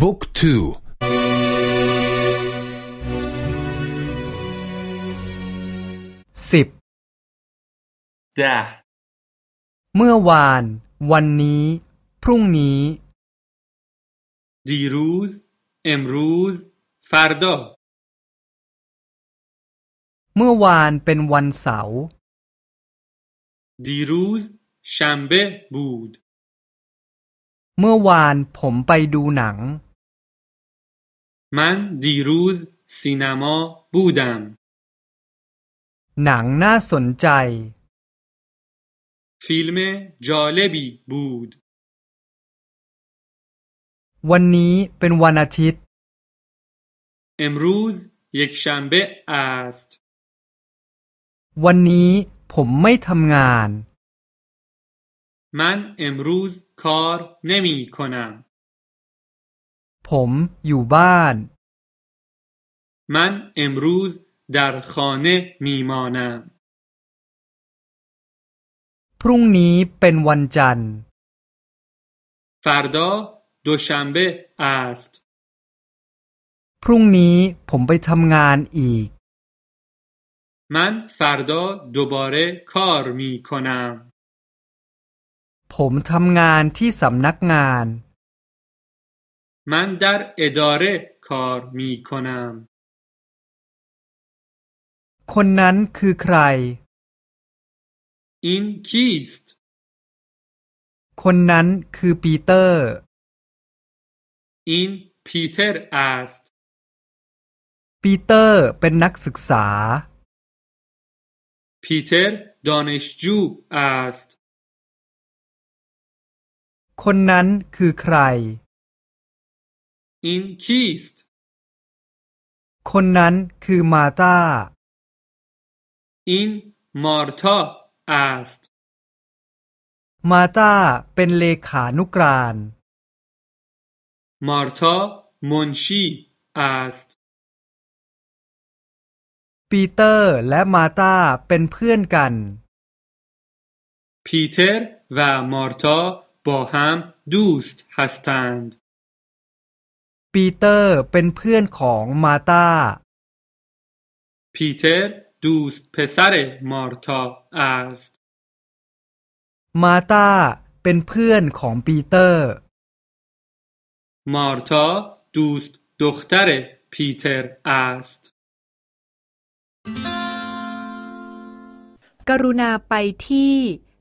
book two สิบดาเมื่อวาน วันนี้ พรุ่งนี้دیروز امروز فرداเมื่อวานเป็นวันเสาร์دیروز شنبه بود มื่อวานผมไปดูหนัง من دیروز سینما بودم หนังน่าสนใจ فیلم جالبی بود วันนี้เป็นวันอาทิตย์ امروز یکشنبه است วันนี้ผมไม่ทำงาน من امروز کار نمی کنم ผมอยู่บ้าน من امروز در خانه می مانم พรุ่งนี้เป็นวันจันทร์ فردا دوشنبه است พรุ่งนี้ผมไปทำงานอีก من فردا دوباره کار می کنم ผมทำงานที่สำนักงาน من در اداره کار می کنم คนนั้นคือใคร این کیست คนนั้นคือปีเตอร์ این پیتر است ปีเตอร์เป็นนักศึกษา پیتر دانشجو است คนนั้นคือใคร این کیست คนนั้นคือมาตา این مارتا است มาตาเป็นเลขานุกราน مارتا منشی است ปีเตอร์และมาตาเป็นเพื่อนกัน پیتر و مارتا با هم دوست هستند ปีเตอร์เป็นเพื่อนของมาตา پیتر دوست پسر مارتا است มาตาเป็นเพื่อนของปีเตอร์ مارتا دوست دختر پیتر است กรุณาไปที่